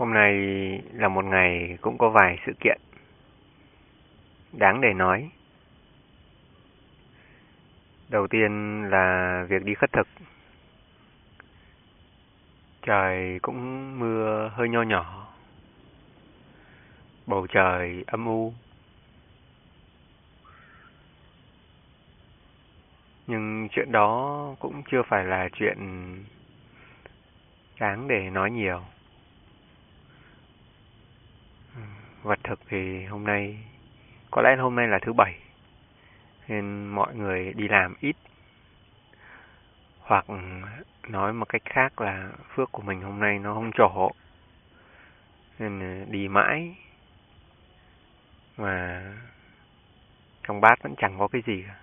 Hôm nay là một ngày cũng có vài sự kiện đáng để nói. Đầu tiên là việc đi khất thực. Trời cũng mưa hơi nho nhỏ. Bầu trời âm u. Nhưng chuyện đó cũng chưa phải là chuyện đáng để nói nhiều. Vật thực thì hôm nay, có lẽ hôm nay là thứ bảy, nên mọi người đi làm ít. Hoặc nói một cách khác là phước của mình hôm nay nó không trổ. Nên đi mãi, mà trong bát vẫn chẳng có cái gì cả.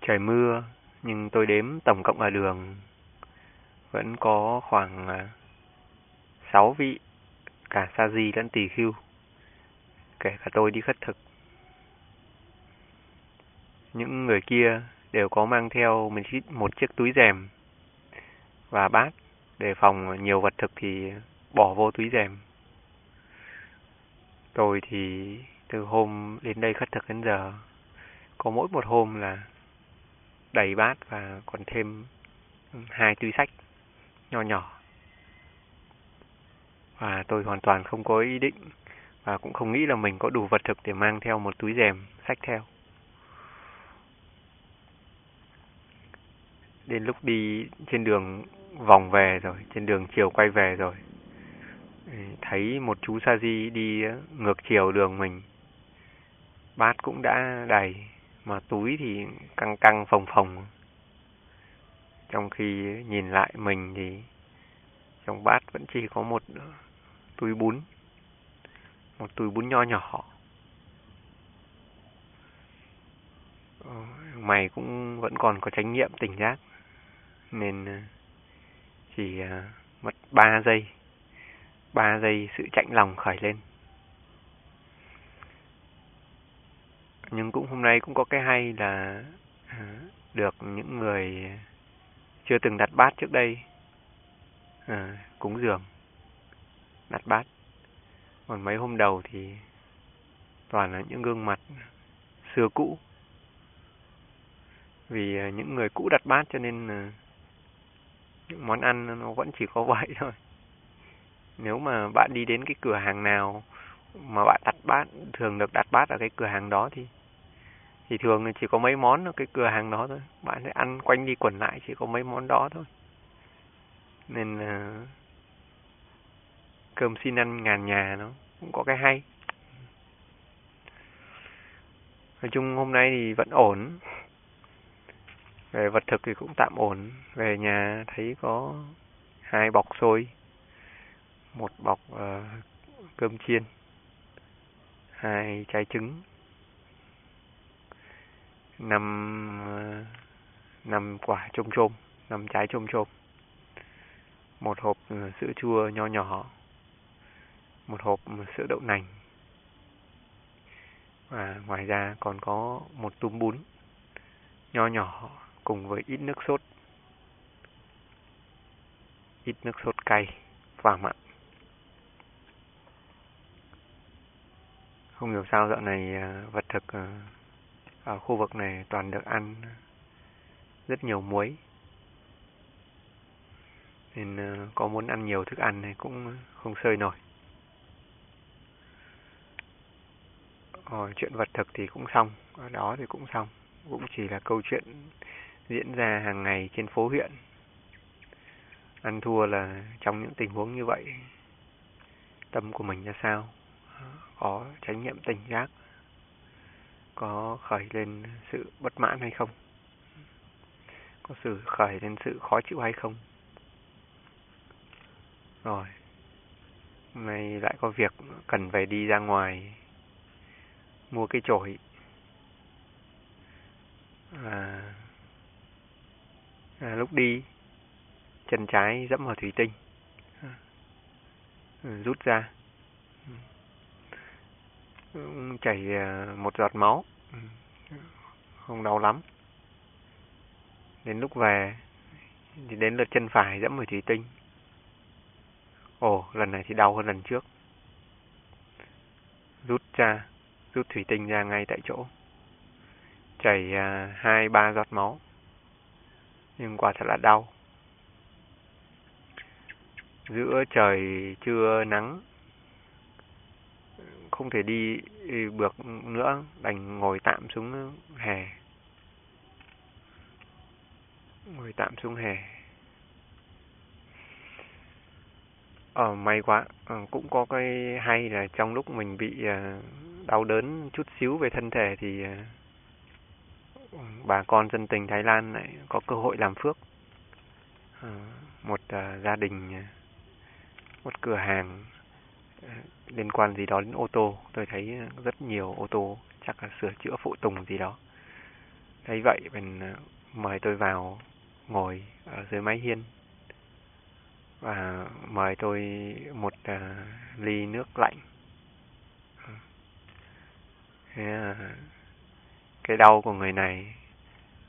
Trời mưa, nhưng tôi đếm tổng cộng ở đường, vẫn có khoảng à, 6 vị cả sa di lẫn tỳ khưu, kể cả tôi đi khất thực. Những người kia đều có mang theo một chiếc túi rèm và bát để phòng nhiều vật thực thì bỏ vô túi rèm. Tôi thì từ hôm đến đây khất thực đến giờ, có mỗi một hôm là đầy bát và còn thêm hai túi sách nho nhỏ và tôi hoàn toàn không có ý định và cũng không nghĩ là mình có đủ vật thực để mang theo một túi rèm sách theo. Đến lúc đi trên đường vòng về rồi, trên đường chiều quay về rồi, thấy một chú sa di đi ngược chiều đường mình. Bát cũng đã đầy, mà túi thì căng căng phồng phồng. Trong khi nhìn lại mình thì trong bát vẫn chỉ có một túi bún. Một túi bún nho nhỏ. Ờ, mày cũng vẫn còn có trách nhiệm tỉnh giác. Nên ờ, chỉ ờ, mất 3 giây. 3 giây sự chạnh lòng khởi lên. Nhưng cũng hôm nay cũng có cái hay là được những người chưa từng đặt bát trước đây à, cúng dường đặt bát. Còn mấy hôm đầu thì toàn là những gương mặt xưa cũ. Vì à, những người cũ đặt bát cho nên à, những món ăn nó vẫn chỉ có vậy thôi. Nếu mà bạn đi đến cái cửa hàng nào mà bạn đặt bát, thường được đặt bát ở cái cửa hàng đó thì thì thường chỉ có mấy món ở cái cửa hàng đó thôi. Bạn sẽ ăn quanh đi quẩn lại, chỉ có mấy món đó thôi. Nên cơm xin ăn ngàn nhà nó cũng có cái hay. Nói chung hôm nay thì vẫn ổn. Về vật thực thì cũng tạm ổn. Về nhà thấy có hai bọc xôi. Một bọc uh, cơm chiên. Hai trái trứng. Năm uh, năm quả chôm chôm năm trái chôm chôm một hộp uh, sữa chua nho nhỏ một hộp sữa đậu nành. Và ngoài ra còn có một túm bún nho nhỏ cùng với ít nước sốt, ít nước sốt cay và mặn. Không hiểu sao dạo này à, vật thực à, ở khu vực này toàn được ăn rất nhiều muối. Nên à, có muốn ăn nhiều thức ăn này cũng không sơi nổi. Rồi chuyện vật thực thì cũng xong, ở đó thì cũng xong, cũng chỉ là câu chuyện diễn ra hàng ngày trên phố huyện. Ăn thua là trong những tình huống như vậy, tâm của mình ra sao? Có trách nhiệm tình giác, có khởi lên sự bất mãn hay không? Có sự khởi lên sự khó chịu hay không? Rồi, hôm nay lại có việc cần phải đi ra ngoài mua cái chổi. À, à, lúc đi chân trái dẫm vào thủy tinh. À, ừ, rút ra. Ừ, chảy à, một giọt máu. Ừ, không đau lắm. Đến lúc về thì đến lượt chân phải dẫm vào thủy tinh. Ồ lần này thì đau hơn lần trước. Rút ra rút thủy tinh ra ngay tại chỗ. Chảy à, hai ba giọt máu. Nhưng quả thật là đau. Giữa trời trưa nắng không thể đi được nữa đành ngồi tạm xuống hè. Ngồi tạm xuống hè. Ờ may quá ờ, cũng có cái hay là trong lúc mình bị uh, đau đớn chút xíu về thân thể thì ờ, bà con dân tình Thái Lan lại có cơ hội làm phước. Ờ, một ờ, gia đình một cửa hàng liên quan gì đó đến ô tô. Tôi thấy rất nhiều ô tô chắc là sửa chữa phụ tùng gì đó. Thấy vậy mình mời tôi vào ngồi ở dưới mái hiên và mời tôi một uh, ly nước lạnh. Ờ, cái đau của người này,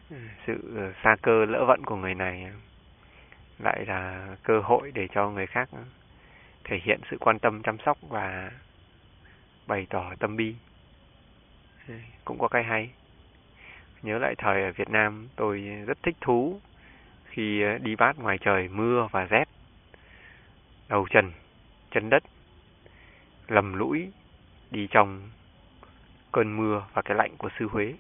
ừ, sự ờ, xa cơ lỡ vận của người này ừ, lại là cơ hội để cho người khác ừ, thể hiện sự quan tâm chăm sóc và bày tỏ tâm bi. Cũng có cái hay. Nhớ lại thời ở Việt Nam tôi rất thích thú khi ờ, đi bát ngoài trời mưa và rét đầu trần chân đất, lầm lũi đi trong cơn mưa và cái lạnh của xứ Huế.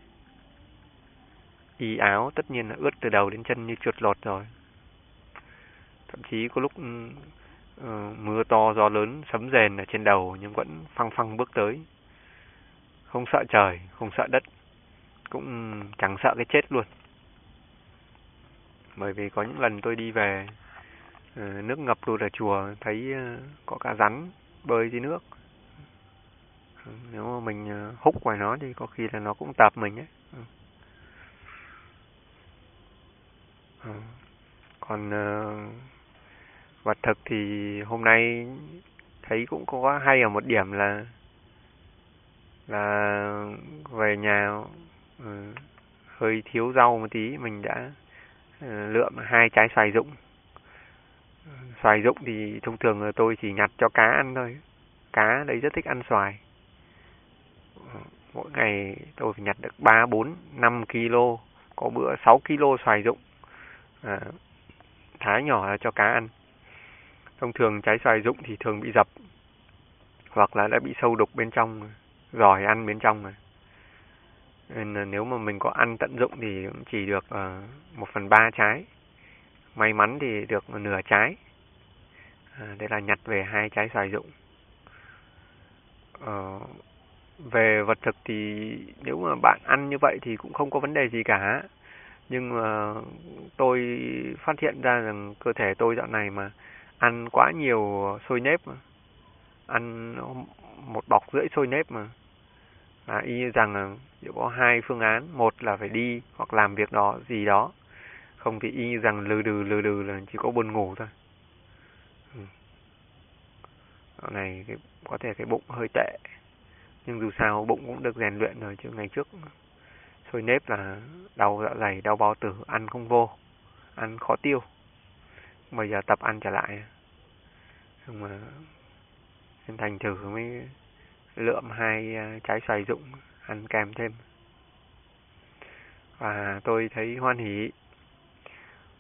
Y áo tất nhiên là ướt từ đầu đến chân như chuột lột rồi. Thậm chí có lúc uh, mưa to gió lớn sấm rền ở trên đầu nhưng vẫn phăng phăng bước tới. Không sợ trời, không sợ đất, cũng chẳng sợ cái chết luôn. Bởi vì có những lần tôi đi về ờ, nước ngập luôn ở chùa thấy ờ, có cả rắn bơi dưới nước nếu mà mình ờ, hút ngoài vào nó thì có khi là nó cũng tập mình ấy. Ừ. ừ. còn ờ, vật thực thì hôm nay thấy cũng có hay ở một điểm là là về nhà ừ, hơi thiếu rau một tí, mình đã ờ, lượm hai trái xoài rụng. Ừ, xoài rụng thì thông thường tôi chỉ nhặt cho cá ăn thôi. Cá đấy rất thích ăn xoài mỗi ngày tôi phải nhặt được ba bốn năm kg có bữa 6 kg xoài rụng à, thái nhỏ cho cá ăn. Thông thường trái xoài rụng thì thường bị dập hoặc là đã bị sâu đục bên trong giỏi ăn bên trong rồi nên nếu mà mình có ăn tận dụng thì cũng chỉ được uh, một phần ba trái. May mắn thì được nửa trái. À, đây là nhặt về hai trái xoài rụng ờ, về vật thực thì nếu mà bạn ăn như vậy thì cũng không có vấn đề gì cả. Nhưng mà tôi phát hiện ra rằng cơ thể tôi dạo này mà ăn quá nhiều xôi nếp mà ăn một bọc rưỡi xôi nếp mà. À, y rằng là chỉ có hai phương án một là phải đi hoặc làm việc đó gì đó. Không thì y rằng lừ đừ lừ đừ là chỉ có buồn ngủ thôi. Ừ. Dạo này cái, có thể cái bụng hơi tệ nhưng dù sao bụng cũng được rèn luyện rồi, chứ ngày trước sôi nếp là đau dạ dày, đau bao tử, ăn không vô, ăn khó tiêu. Bây giờ tập ăn trở lại. Nhưng mà nên thành thử mới lượm hai à, trái xoài rụng, ăn kèm thêm. Và tôi thấy hoan hỉ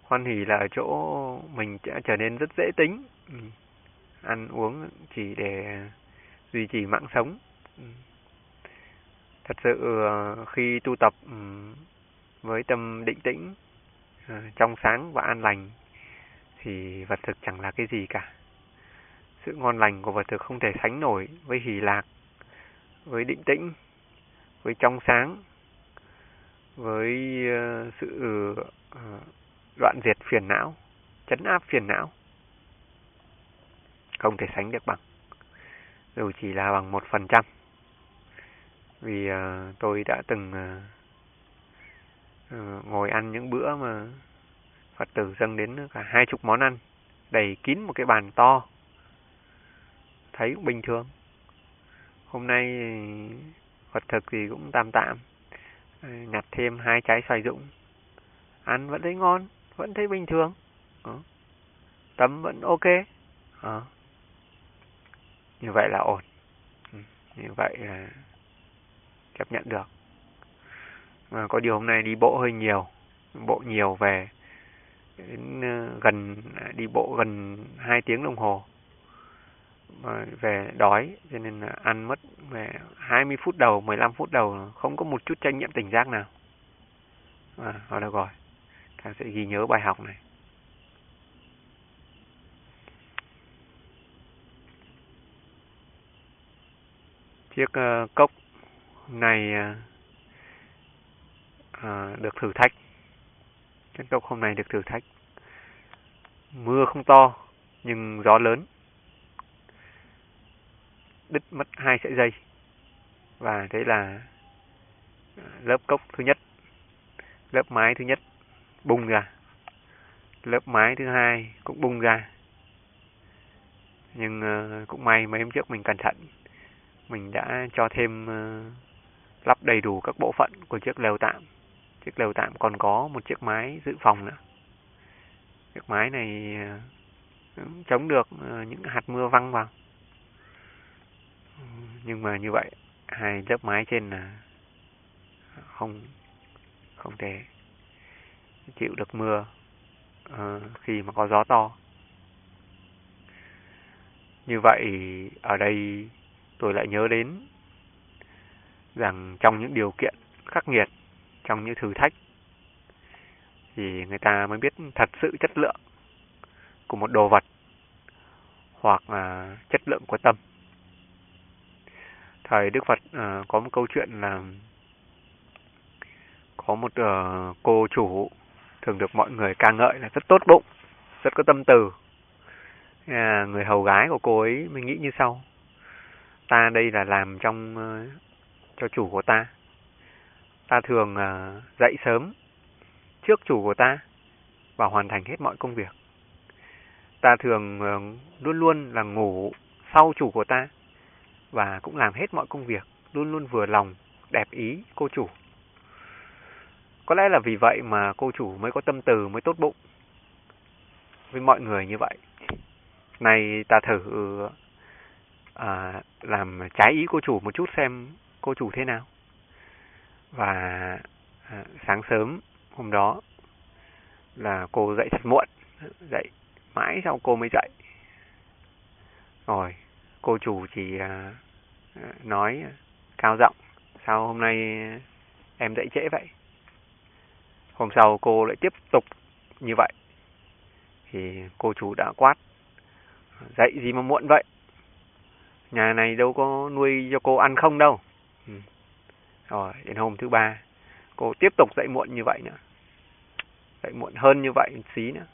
hoan hỉ là ở chỗ mình sẽ trở nên rất dễ tính. Ăn uống chỉ để duy trì mạng sống thật sự ờ, khi tu tập với tâm định tĩnh ờ, trong sáng và an lành thì vật thực chẳng là cái gì cả sự ngon lành của vật thực không thể sánh nổi với hỷ lạc với định tĩnh với trong sáng với ờ, sự đoạn diệt phiền não, chấn áp phiền não. Không thể sánh được bằng, dù chỉ là bằng một phần trăm. Vì uh, tôi đã từng uh, ngồi ăn những bữa mà Phật tử dâng đến cả hai chục món ăn, đầy kín một cái bàn to. Thấy cũng bình thường. Hôm nay Phật thực thì cũng tạm tạm, nhặt thêm hai trái xoài rụng, ăn vẫn thấy ngon vẫn thấy bình thường à. tấm vẫn ok à. như vậy là ổn ừ, như vậy là chấp nhận được. Mà có điều hôm nay đi bộ hơi nhiều bộ nhiều về đến ờ, gần đi bộ gần 2 tiếng đồng hồ. Mà về đói cho nên là ăn mất về 20 phút đầu 15 phút đầu không có một chút trách nhiệm tỉnh giác nào. À, đó được rồi ta sẽ ghi nhớ bài học này. Chiếc uh, cốc này à, à, được thử thách. Chiếc cốc hôm nay được thử thách. Mưa không to nhưng gió lớn. Đứt mất hai sợi dây. Và thế là lớp cốc thứ nhất lớp mái thứ nhất bung ra. Lớp mái thứ hai cũng bung ra. Nhưng ờ, cũng may mấy hôm trước mình cẩn thận. Mình đã cho thêm uh, lắp đầy đủ các bộ phận của chiếc lều tạm. Chiếc lều tạm còn có một chiếc mái dự phòng nữa. Chiếc mái này ờ, chống được ờ, những hạt mưa văng vào. Nhưng mà như vậy, hai lớp mái trên là không không thể chịu được mưa uh, khi mà có gió to. Như vậy ở đây tôi lại nhớ đến rằng trong những điều kiện khắc nghiệt, trong những thử thách, thì người ta mới biết thật sự chất lượng của một đồ vật hoặc là chất lượng của tâm. Thời Đức Phật uh, có một câu chuyện là có một uh, cô chủ thường được mọi người ca ngợi là rất tốt bụng, rất có tâm từ. À, người hầu gái của cô ấy mình nghĩ như sau ta đây là làm trong uh, cho chủ của ta. Ta thường uh, dậy sớm trước chủ của ta và hoàn thành hết mọi công việc. Ta thường uh, luôn luôn là ngủ sau chủ của ta và cũng làm hết mọi công việc, luôn luôn vừa lòng, đẹp ý cô chủ. Có lẽ là vì vậy mà cô chủ mới có tâm từ, mới tốt bụng với mọi người như vậy. Này ta thử à, làm trái ý cô chủ một chút xem cô chủ thế nào. Và à, sáng sớm hôm đó là cô dậy thật muộn, dậy mãi sau cô mới dậy. Rồi, cô chủ chỉ à, à, nói cao giọng, sao hôm nay em dậy trễ vậy? Hôm sau cô lại tiếp tục như vậy. Thì cô chủ đã quát, dậy gì mà muộn vậy? nhà này đâu có nuôi cho cô ăn không đâu. Rồi, đến hôm thứ ba, cô tiếp tục dậy muộn như vậy nữa. Dậy muộn hơn như vậy xí nữa.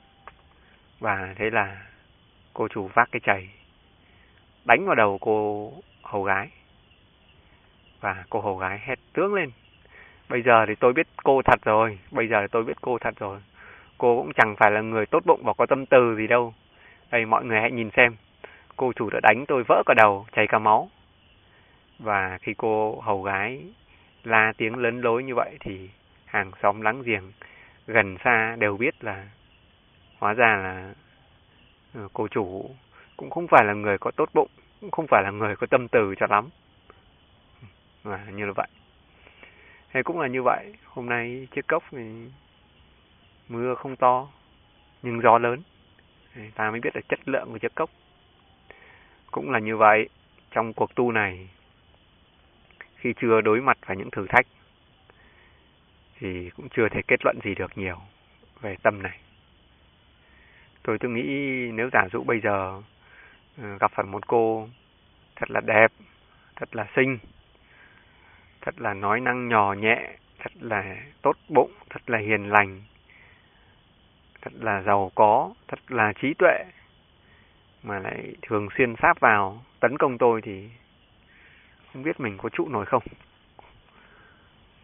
Và thế là cô chủ vác cái chày, đánh vào đầu cô hầu gái. Và cô hầu gái hét tướng lên. Bây giờ thì tôi biết cô thật rồi, bây giờ thì tôi biết cô thật rồi. Cô cũng chẳng phải là người tốt bụng và có tâm từ gì đâu. Đây mọi người hãy nhìn xem, cô chủ đã đánh tôi vỡ cả đầu, chảy cả máu. Và khi cô hầu gái la tiếng lớn lối như vậy thì hàng xóm láng giềng gần xa đều biết là hóa ra là ờ, cô chủ cũng không phải là người có tốt bụng, cũng không phải là người có tâm từ cho lắm. Và như là vậy. Hay cũng là như vậy, hôm nay chiếc cốc thì mưa không to, nhưng gió lớn. Ta mới biết được chất lượng của chiếc cốc. Cũng là như vậy, trong cuộc tu này, khi chưa đối mặt với những thử thách, thì cũng chưa thể kết luận gì được nhiều về tâm này. Tôi tôi nghĩ nếu giả dụ bây giờ ờ, gặp phải một cô thật là đẹp, thật là xinh, thật là nói năng nhỏ nhẹ, thật là tốt bụng, thật là hiền lành, thật là giàu có, thật là trí tuệ, mà lại thường xuyên sáp vào tấn công tôi thì không biết mình có trụ nổi không.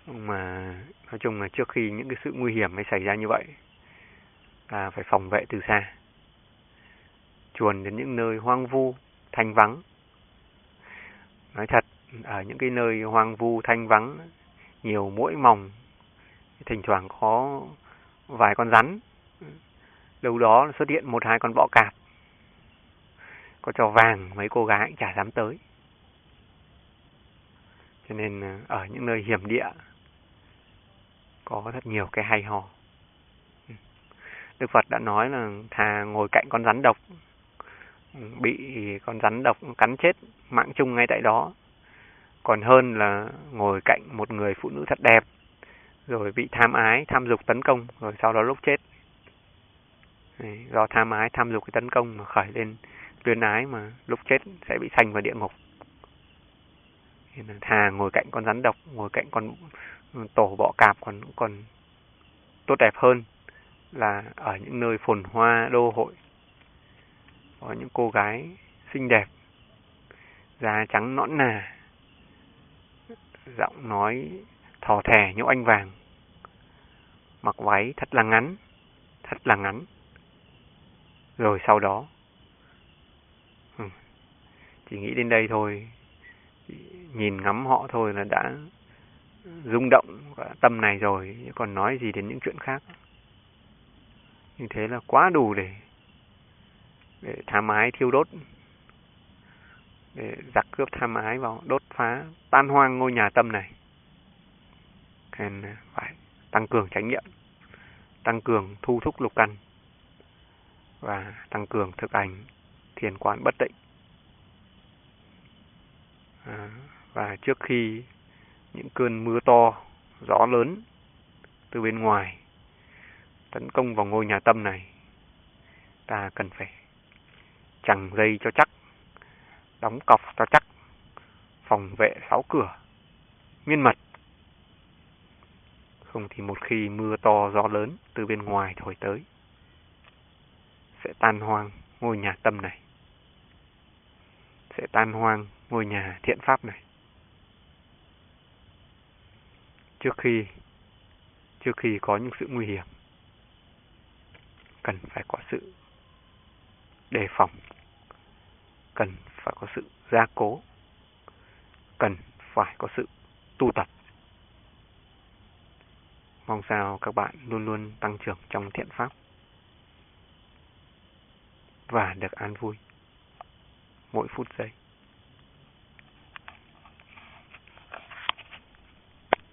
Mà nói chung là trước khi những cái sự nguy hiểm mới xảy ra như vậy là phải phòng vệ từ xa. Chuồn đến những nơi hoang vu, thanh vắng. Nói thật, ở những cái nơi hoang vu, thanh vắng, nhiều mũi mòng, thỉnh thoảng có vài con rắn, đâu đó xuất hiện một hai con bọ cạp có cho vàng mấy cô gái cũng chả dám tới cho nên ờ, ở những nơi hiểm địa, có rất nhiều cái hay ho. Đức Phật đã nói là thà ngồi cạnh con rắn độc ừ, bị con rắn độc cắn chết, mạng chung ngay tại đó. Còn hơn là ngồi cạnh một người phụ nữ thật đẹp, rồi bị tham ái, tham dục tấn công, rồi sau đó lúc chết. Do tham ái, tham dục cái tấn công mà khởi lên luyến ái mà lúc chết sẽ bị sanh vào địa ngục nên thà ngồi cạnh con rắn độc, ngồi cạnh con tổ bọ cạp còn còn tốt đẹp hơn là ở những nơi phồn hoa, đô hội. Có những cô gái xinh đẹp, da trắng nõn nà, giọng nói thò thè nhũ anh vàng. Mặc váy thật là ngắn, thật là ngắn. Rồi sau đó chỉ nghĩ đến đây thôi nhìn ngắm họ thôi là đã rung động tâm này rồi, còn nói gì đến những chuyện khác. Như thế là quá đủ để để tham ái thiêu đốt, để giặc cướp tham ái vào đốt phá tan hoang ngôi nhà tâm này. Nên phải tăng cường trách nhiệm tăng cường thu thúc lục căn và tăng cường thực hành thiền quán bất tịnh và trước khi những cơn mưa to, gió lớn từ bên ngoài tấn công vào ngôi nhà tâm này, ta cần phải chẳng dây cho chắc, đóng cọc cho chắc, phòng vệ sáu cửa, miên mật không thì một khi mưa to, gió lớn từ bên ngoài thổi tới, sẽ tan hoang ngôi nhà tâm này, sẽ tan hoang ngôi nhà thiện pháp này. Trước khi trước khi có những sự nguy hiểm, cần phải có sự đề phòng, cần phải có sự gia cố, cần phải có sự tu tập. Mong sao các bạn luôn luôn tăng trưởng trong thiện pháp và được an vui mỗi phút giây.